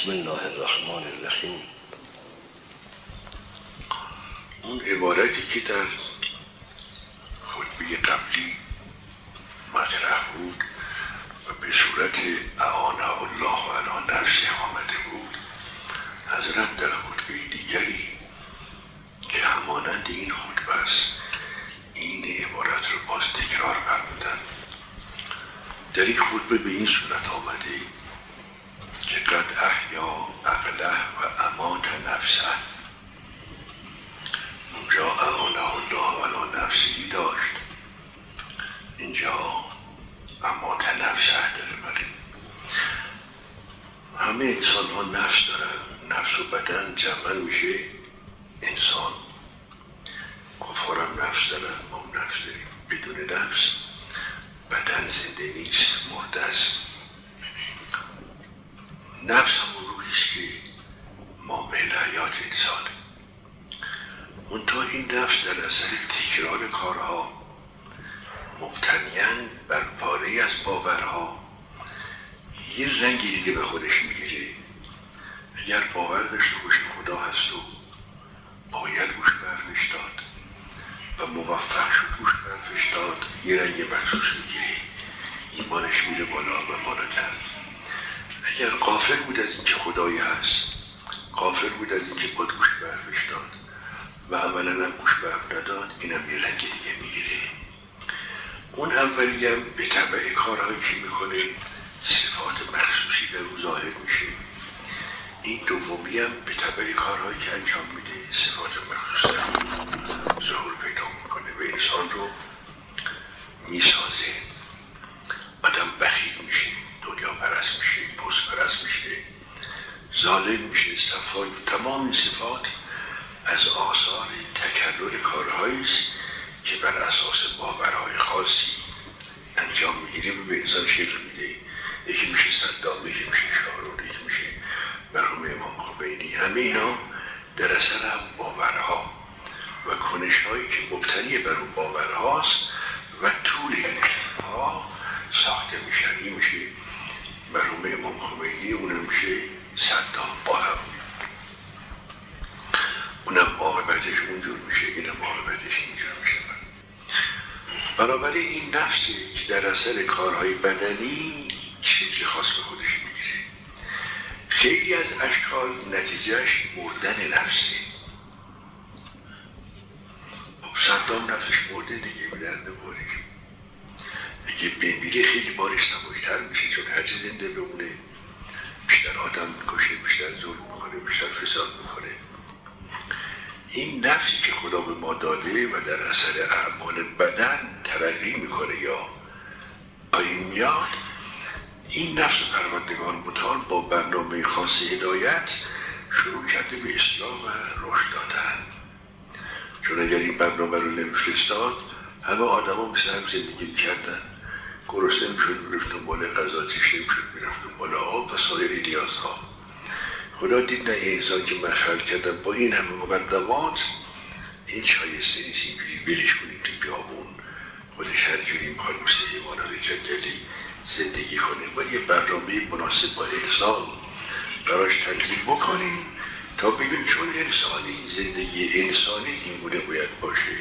بسم الله الرحمن الرحیم. اون عبارتی که در خطبه قبلی مطرح بود و به صورت اعانه الله و علا نفسه آمده بود حضرت در خطبه دیگری که همانند این خطبه است این عبارت رو باز تکرار فرمودن. در این خطبه به این صورت آمده که قد احیا عقله و امات نفسه. اونجا اعانه الله علا نفسی داشت. اینجا امات نفسه داره. بله همه انسان ها نفس دارن. نفس و بدن جمع میشه. انسان کفارم نفس دارن ما نفس داریم. بدون نفس بدن زنده نیست. مرده است. نفس همون روحیست که مامل حیات انسان. منتها این نفس در اثر تکرار کارها مبتنیان بر پاره از باورها یه رنگی دیگه به خودش می‌گیره. اگر باور داشته باشه خدا هست و باید گوش برفش داد و موفق شد گوش برفش داد یه رنگ مخصوص می‌گیره ایمانش میره بالا و بالاتر اگر قافل بود از اینکه خدایی هست قافل بود از اینکه خود گوش برفش داد و عملا هم گوش برف نداد اینم یه رنگ دیگه می‌گیره. اون اولی هم به طبع کارهایی که می‌کنه صفات مخصوصی در او ظاهر میشه. این دومی هم به طبع کارهایی که انجام میده صفات مخصوصی ظهور پیدا می‌کنه و انسان رو می‌سازه. آدم بخیل پرست میشه پست پرست میشه ظالم میشه صفای تمام صفات از آثار تکرر کارهایی است که بر اساس باورهای خاصی انجام می‌گیره و به انسان شکل میده. یکی میشه صدام یکی میشه شارون یکی میشه مرحوم امام خمینی. همه اینا در اثر هم باورها و کنش هایی که مبتنی بر اون باورهاست و طول این ها ساخته میشن این میشه مرحوم امام خمینی اونم میشه صدام با هم. اونم عاقبتش اونجور میشه اینم عاقبتش اینجور میشه. بنابراین این نفسی که در اثر کارهای بدنی چیزی خاص به خودش می‌گیره. خیلی از اشکال نتیجهش مردن نفسه. خب صدام نفسش مرده دیگه به اگه بمیره خیلی بارش سبایتر میشه چون هرچی زنده بمونه. بیشتر آدم می‌کشه بیشتر ظلم می‌کنه بیشتر فساد می‌کنه این نفسی که خدا به ما داده و در اثر اعمال بدن ترقی می‌کنه یا پایین میاد این نفس پروردگار متعال با برنامه خاص هدایت شروع کرده به اسلام و رشد دادن. چون اگر این برنامه رو نمیفرستاد همه آدما مثل هم زندگی کردن گرسنه می‌شد می‌رفت دنبال غذا تیشه می‌شد می‌رفت دنبال آب و سایر نیازها. خدا دید نه انسان که من خلق کردم با این همه مقدمات این شایسته نیست اینجوری ولش کنیم تو بیابون. خودش هر جوری می‌خواد مثل حیوانات جنگلی زندگی کنه باید یه برنامه مناسب با انسان براش تکلیف بکنیم تا بگیم چون انسانی زندگی انسانی این گونه باید باشه.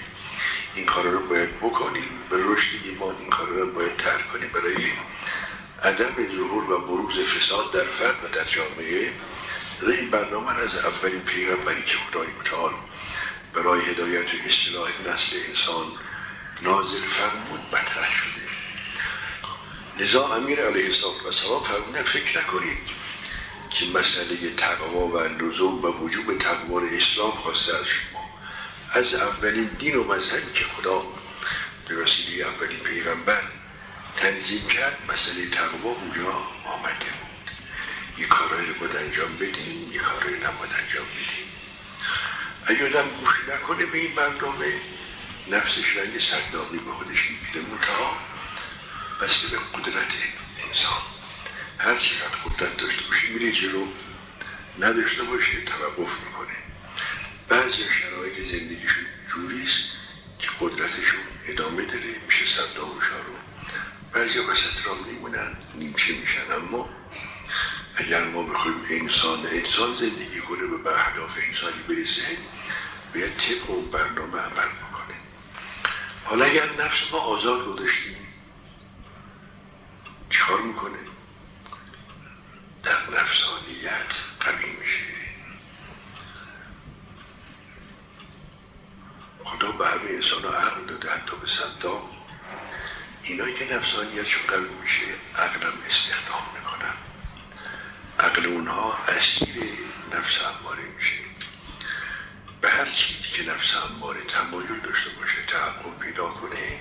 این کار رو باید بکنیم به رشد ایمان این کار رو باید ترک کنیم برای عدم ظهور و بروز فساد در فرد و در جامعه این برنامه از اولین پیغمبری که خدای متعال برای هدایت اصطلاح نسل انسان نازل فرمود مطرح شده. لذا امیر علیه السلام فرمودن فکر نکنید که مسئله تقوا و لزوم و وجوب تقوا اسلام خواسته شما از اولین دین و مذهبی که خدا به وسیله اولین پیغمبر تنظیم کرد مسئله تقوا اونجا آمده بود؟ یه کارهایی رو باید انجام بدیم یه کارهایی نباید انجام بدیم اگه آدم گوش نکنه به این برنامه نفسش رنگ صداقی به خودش می‌گیره منتها بسته به قدرت انسان. هر چقدر قدرت داشته باشه میره جلو. نداشته باشه توقف می‌کنه. بعضی شرایط زندگیشون جوریست که قدرتشون ادامه داره میشه صدام و شارو بعضی وسط را میمونن نیمچه میشن. اما اگر ما بخوایم انسان انسان زندگی کنه به اهداف انسانی برسه باید طبق اون برنامه عمل بکنه. حالا اگر نفس ما آزاد گذاشتیم چیکار می‌کنه؟ در نفسانیت قوی میشه خدا به همه انسان ها عقل داده حتی به صدام اینا که نفسانیتشون قوی میشه عقلم استخدام می‌کنن. عقل اونها اسیر نفس اماره میشه. به هر چیزی که نفس اماره تمایل داشته باشه تحقق پیدا کنه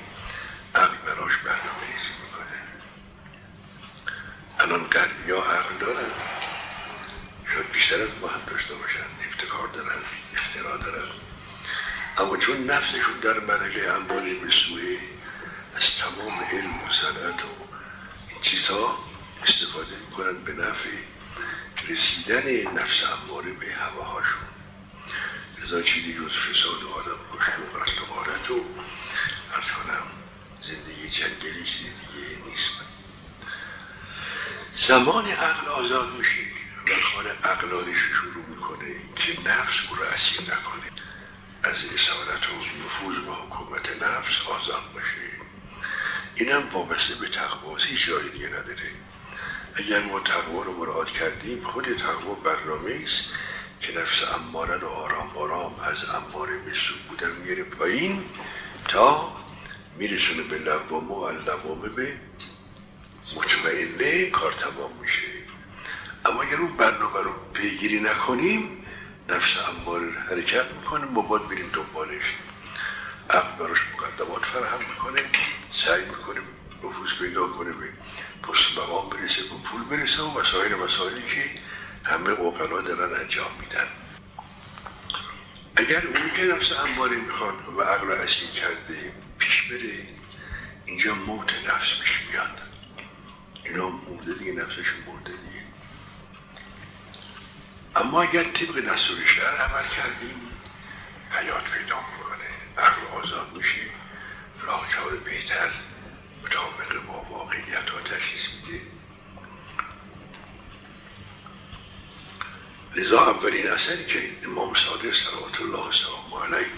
عقل براش برنامه ریزی می‌کنه. الان قلبی ها عقل دارن. شاید بیشتر از ما هم داشته باشن. افتکار دارن اختراع دارن. اما چون نفسشون در مرحله اماره به سوی از تمام علم و صنعت و این چیزها استفاده می‌کنن به نفع رسیدن نفس اماره به هواهاشون. لذا چیزی جز فساد و آدم کشت و قتل و غارت و ارز کنم زندگی جنگلی دیگه نیست. زمان عقل آزاد میشه. و کار عقلانش شروع می‌کنه که نفس او رو اسیر نکنه. از اسارت و نفوذ و حکومت نفس آزاد باشه. اینم وابسته به تقواست هیچ جای دیگه نداره. اگر ما تقوا رو مراد کردیم خود تقوا برنامه است که نفس اماره رو آرام آرام از اماره به بودن میره پایین تا میرسونه به لوامه و لوامه به مطمئنه کار تمام میشه. اما اگر اون برنامه رو پیگیری نکنیم نفس اماره حرکت می‌کنه ما باید بریم دنبالش. عقل براش مقدمات فراهم می‌کنه. سعی می‌کنه نفوذ پیدا کنه به پست مقام برسه به پول برسه و مسائل مسائلی که همه اوقلا دارن انجام میدن. اگر اونی که نفس اماره می‌خواد و عقل اصلی کرده پیش بره اینجا موت نفس پیش میاد. اینا مرده دیگه نفسشون مرده دیگه. اما اگر طبق دستور عمل کردیم حیات پیدا می‌کنه عقل آزاد میشه. راهکار بهتر مطابق با واقعیت ها تشخیص میده لذا اولین اثری که امام صادق صلوات الله سلام علیه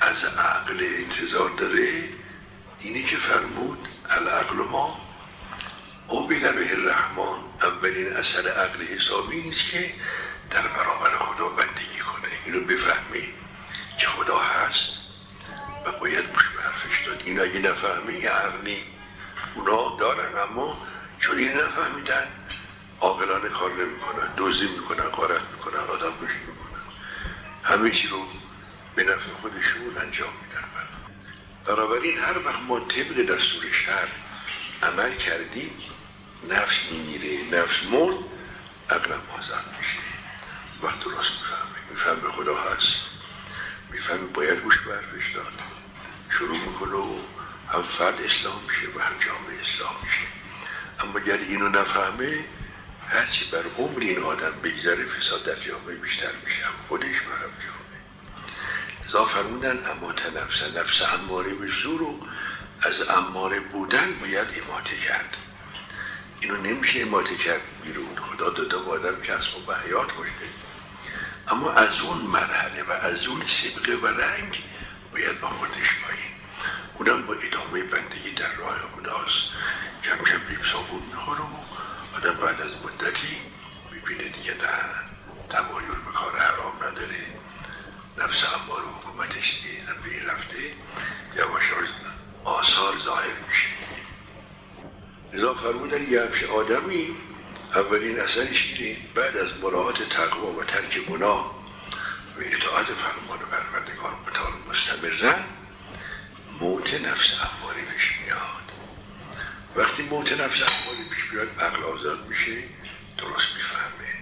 از عقل انتظار داره اینی که فرمود العقل ما او به الرحمن. اولین اثر عقل حسابی نیست که در برابر خدا بندگی کنه. اینو بفهمی که خدا هست و باید حرفش داد این اگه نفهمی یه عقلی اونا دارن اما چون این نفهمیدن عاقلانه کار نمی‌کنن. دزدی می‌کنن غارت می‌کنن آدم کشی می‌کنن. همه چی رو به نفع خودشون انجام میدن. بنابراین هر وقت ما طبق دستور شهر عمل کردیم نفس میمیره نفس مرد عقلم آزاد میشه. وقت درست می‌فهمه. می‌فهمه خدا هست. می‌فهمه باید گوش داد. شروع می‌کنه و هم فرد اسلام میشه و هم جامعه اسلام میشه. اما اگر اینو نفهمه هرچی بر عمر این آدم بگذره فساد در جامعه بیشتر میشه خودش و هم جامعه. لذا فرمودن اما نفس نفس اماره به زور و از اماره بودن باید اماته کرد. اینو نمیشه اماته کرد بیرون خدا داده با آدم اصلا به حیات باشه. اما از اون مرحله و از اون سبقه و رنگ باید آوردش پایین اونم با ادامه بندگی در راه خداست. کم کم بیم صابون می‌خوره و آدم بعد از مدتی می‌بینه دیگه نه. تمایل به کار حرام نداره. نفس امار و حکومتش دیگه به این رفته. یواش آثار ظاهر میشه. لذا فرمودن یه همش آدمی اولین اثرش اینه بعد از مراعات تقوا و ترک گناه و اطاعت فرمان پروردگار متعال مستمرن موت نفس اماری پیش میاد. وقتی موت نفس اماری پیش میاد عقل آزاد میشه درست می‌فهمه.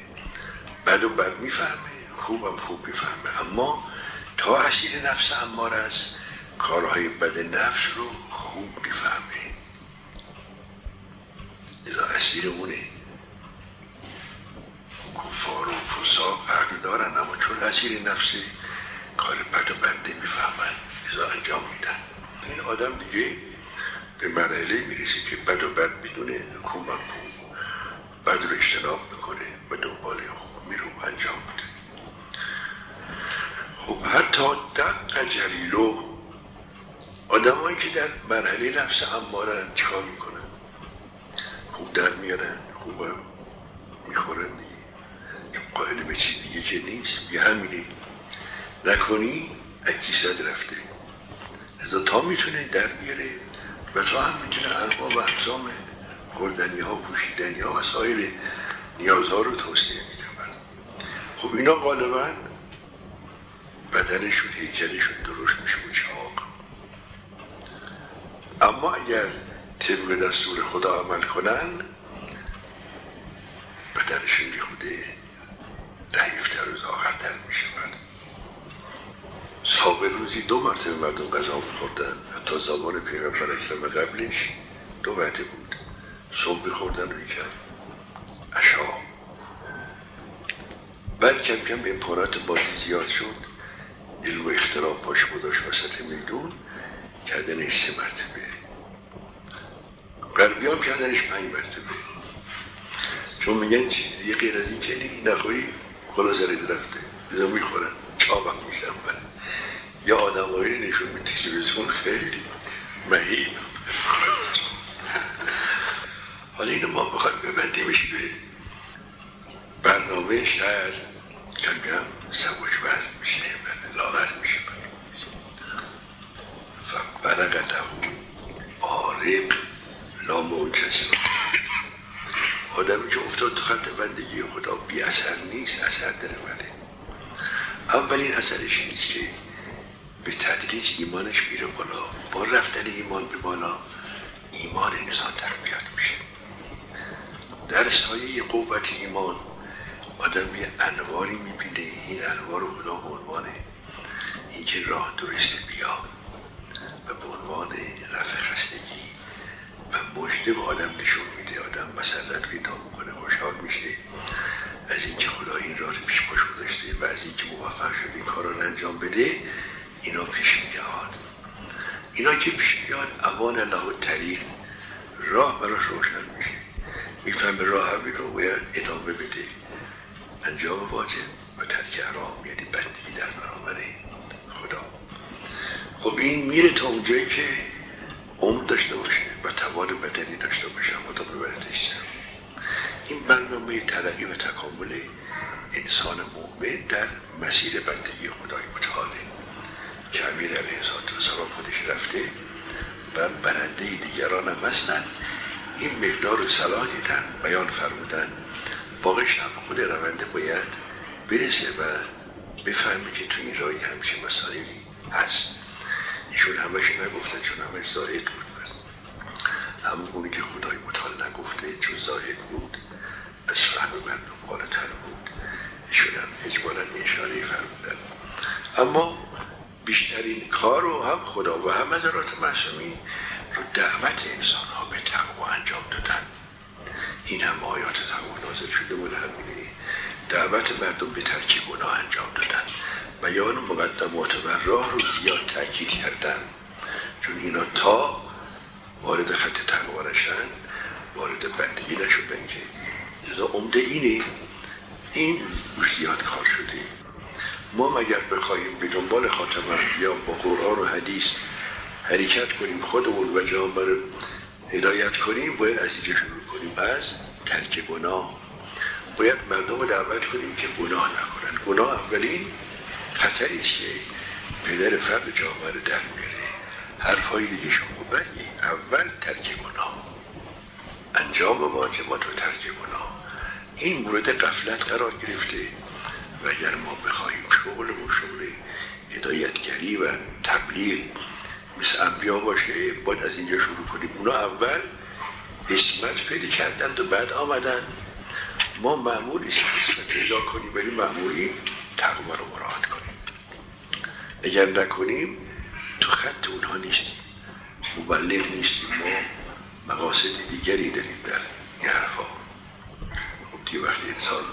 بعد و بعد می‌فهمه خوبم خوب می‌فهمه. اما تا اسیر نفس امار است کارهای بد نفس رو خوب می‌فهمه. لذا اسیر اونه کفار و فساق عقل دارن اما چون اسیر نفسی کار بد و بنده می‌فهمن لذا انجام میدن. این آدم دیگه به مرحله می‌رسه که بد و بد می‌دونه خوب خوب بد رو اجتناب می‌کنه و دنبال خوب میرو انجام بده خب حتی دق جلیلو آدمایی که در مرحله نفس امارن چیکار می‌کنن؟ خوب در میارن خوب می‌خورن. دیگه قائل به چیز دیگه که نیست. یه همینه. نکنی اکیسد رفته؟ ازا تا می‌تونه در بیاره و تا هم می‌تونه انواع و اقسام خوردنی ها پوشیدنی ها وسایل نیازها رو توصیه میده خب اینا غالبا بدنشون هیکلشون درست میشه و چاق. اما اگر طبق دستور خدا عمل کنن بدنشون بیخوده ضعیفتر و زاغرتر میشه سابق روزی دو مرتبه مردم غذا میخوردن. حتی زمان پیغمبر اکرم قبلش دو وعده بود. صبح میخوردن و یکم عشا. بعد کم کم امکانات بادی زیاد شد. علم و اختراع پاش گذاشت وسط میدون. کردنش سه مرتبه. غربی هم کردنش پنج مرتبه. چون میگن چیزی غیر از این کنی نخوری خلا سرید رفته. بیدا می‌خورن. چاقم میشن. یا آدم هایی نشون به تلویزیون خیلی مهیب حالا اینو ما بخوایم ببندیمش به برنامه شهر کم کم سبوش وزن میشه لاغر میشه. فبرقته آرق لا موجز آدمی که افتاد تو خط بندگی خدا بی اثر نیست اثر داره ولی اولین اثرش نیست که به تدریج ایمانش میره بالا. با رفتن ایمان به بالا ایمان انسان تقویت میشه. در سایه قوت ایمان آدم یه انواری می‌بینه. این انوار رو خدا به عنوان اینکه راه درست بیا و به عنوان رفع خستگی و مجده به آدم نشون میده. آدم مسلط پیدا می‌کنه خوشحال میشه. از اینکه خدا این راه پیش باش گذاشته و از اینکه موفق شده این کار رو انجام بده اینا پیش میاد اینا که پیش میاد اوان الله طریق راه براش روشن میشه. میفهم راه همی رو باید ادامه بده. انجام واجب و ترک حرام یعنی بندگی در برابر خدا. خب این میره تا اونجایی که عمر داشته باشه و توان بدنی داشته باشه. خدا ببردش این برنامه ترقی و تکامل انسان مؤمن در مسیر بندگی خدای متعاله امیر علیه السلام خودش رفته و برنده دیگران هم هستن این مقدار صلاح دیدن بیان فرمودن. باقیش هم خود رونده باید برسه و بفهمه که تو این راهی همچین مسائلی هست. ایشون همش نگفتن چون همش زاهد بود. همون اونی که خدای متعال نگفته چون زاهد بود از فهم مردم بالاتر بود. ایشون هم اجمالا اشاره فرمودن. اما بیشترین کار رو هم خدا و هم حضرات معصومین رو دعوت انسان ها به تقوا انجام دادن. این هم آیات تقوا نازل شده بود همینه. دعوت مردم به ترک گناه انجام دادن. بیان مقدمات و راه رو زیاد تاکید کردن. چون اینا تا وارد خط تقوا نشن وارد بندگی نشدن که. لذا عمده اینه این زیاد کار شده. ما مگر بخواهیم به دنبال خاتم یا با قرآن و حدیث حرکت کنیم خودمون و جامعه رو هدایت کنیم باید از اینجا شروع کنیم. از ترک گناه. باید مردم رو دعوت کنیم که گناه نکنن. گناه اولین خطری است که پدر فرد جامعه رو در میاره. حرفای دیگه شما بگی اول ترک گناه. انجام واجبات و ترک گناه. این مورد قفلت قرار گرفته. و اگر ما بخواهیم شغل شغل هدایتگری و تبلیغ مثل انبیا باشه باید از اینجا شروع کنیم. اونا اول اسمت پیدا کردند و بعد آمدن ما معمول اسمت پیدا کنیم ولی معمولی تقوی رو مراحت کنیم. اگر نکنیم تو خط اونها نیستیم. مبلغ نیستیم. ما مقاصد دیگری داریم در این حرفا. خب وقتی انسان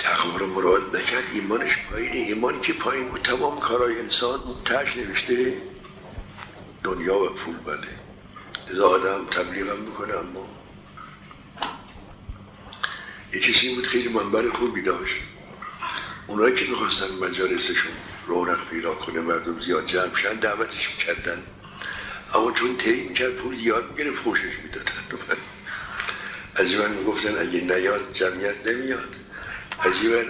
تقوا رو مراد نکرد. ایمانش پایینه. ایمان که پایین بود؟ تمام کارهای انسان تش نوشته. دنیا و پول بله. لذا آدم تبلیغ هم می‌کنه اما یه کسی بود خیلی منبر خوبی داشت. اونایی که می‌خواستن مجالسشون رونق پیدا کنه مردم زیاد جمع شن دعوتش می‌کردن. اما چون طی می‌کرد پول زیاد می‌گیره فوشش می‌دادن. از من می‌گفتن اگه نیاد جمعیت نمیاد. من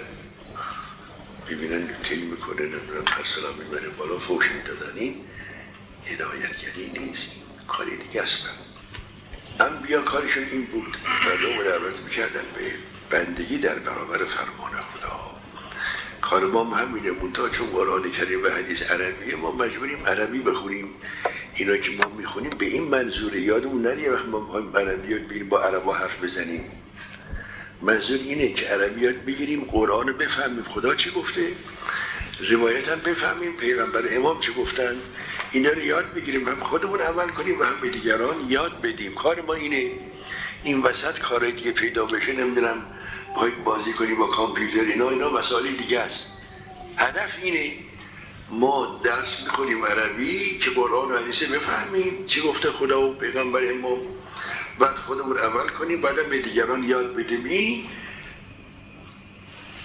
ببینن طی می‌کنه نمی‌دونم هر می‌بره بالا فوش می‌دادن این هدایتگری نیست. کاری دیگه است. بیا کارشون این بود. مردم دعوت می‌کردن به بندگی در برابر فرمان خدا. کار ما همینه. منتها چون قرآن کریم و حدیث عربیه ما مجبوریم عربی بخونیم. اینا که ما می‌خونیم به این منظور یادمون نریه وقت ما می‌خوایم عربیات بگیریم با عربا حرف بزنیم. منظور اینه که عربیات بگیریم قرآن بفهمیم. خدا چی گفته؟ روایت هم بفهمیم. پیغمبر امام چه گفتن؟ اینا رو یاد بگیریم هم خودمون عمل کنیم و هم به دیگران یاد بدیم. کار ما اینه. این وسط کارهای دیگه پیدا بشه نمی‌دونم بازی کنیم با کامپیوتر اینا اینا مسائل دیگه است. هدف اینه ما درس می‌کنیم عربی که قرآن و حدیثه بفهمیم. چی گفته خدا و پیغمبر امام؟ بعد خودمون عمل کنیم بعد به دیگران یاد بدیم. این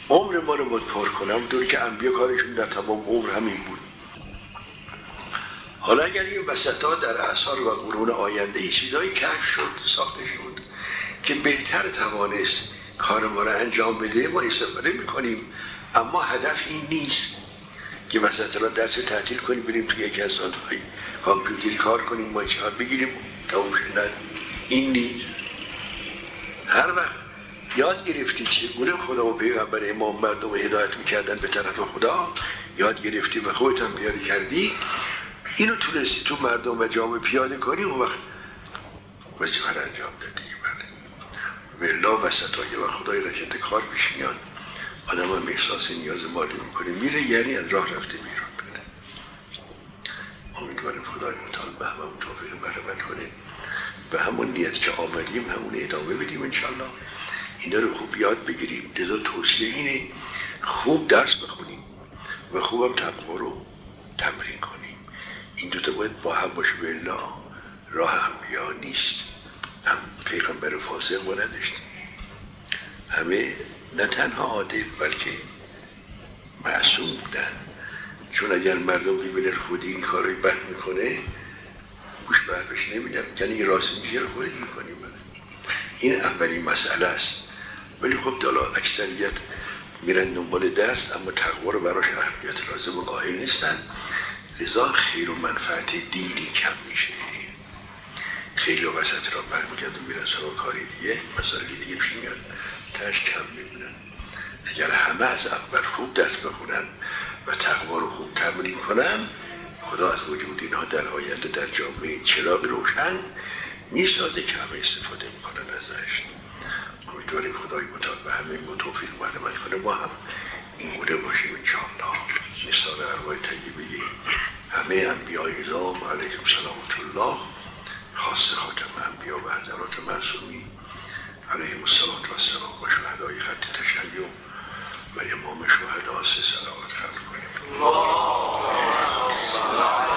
عمر ما رو پر کنم طوری که انبیا کارشون در تمام عمر همین بود. حالا اگر این وسط در اثار و قرون آینده ای چیزایی کشف شد ساخته شد که بهتر توانست کار ما را انجام بده ما استفاده می‌کنیم. اما هدف این نیست که وسط را درس تعطیل کنیم بریم توی یکی از سالهای کامپیوتری کار کنیم ما چهار بگیریم تموم نه این نیست هر وقت یاد گرفتی چگونه خدا و پیغمبر امام مردم هدایت می‌کردن به طرف خدا یاد گرفتی و خودت هم پیاده کردی اینو تونستی تو مردم و جامعه پیاده کنی اون وقت وظیفه انجام دادی. ولا وسط های و خدای رشد کار پیش میاد. آدم هم احساس نیاز مالی می‌کنه. میره یعنی از راه رفته میرون بده امیدوارم خدای متعال به همون توفیق مرحمت کنه. به همون نیت که آمدیم همون ادامه بدیم انشالله اینا رو خوب یاد بگیریم. لذا توصیه اینه خوب درس بخونیم و خوبم تقوا رو تمرین کنیم. این دوتا باید با هم باشه. به راه هم بیا نیست. هم پیغمبر فاسق ما نداشتیم. همه نه تنها عادل بلکه معصوم بودن. چون اگر مردم ببینن خودی این کارای بد می‌کنه گوش برداشت نمیدم. یعنی راست میشه رو خودی می‌کنیم این اولین مسئله است. ولی خب دالا اکثریت میرن دنبال درس اما تقوا رو براش اهمیت لازم و قائل نیستن. لذا خیر و منفعت دینی کم میشه. خیلی وسط را برمیگردن میرن سراغ کاری دیگه. مسائل دیگه پیش میاد. تش کم میمونن اگر همه از اول خوب درس بخونن و تقوا رو خوب تمرین کنن خدا از وجود اینها در آینده در جامعه چراغ روشن می‌سازه که همه استفاده می‌کنن ازش. امیدواریم خدای متعال به همه ما توفیق برنمت کنه. ما هم این گونه باشیم انشاءالله. نسان ارواح طیبه همه انبیاء نظام علیهم سلامت الله خاص خاتم انبیا و حضرات معصومی علیهم السلام و سلام و شهدای خط تشیع و امام شهدا سه سلامت خلق کنیم Lord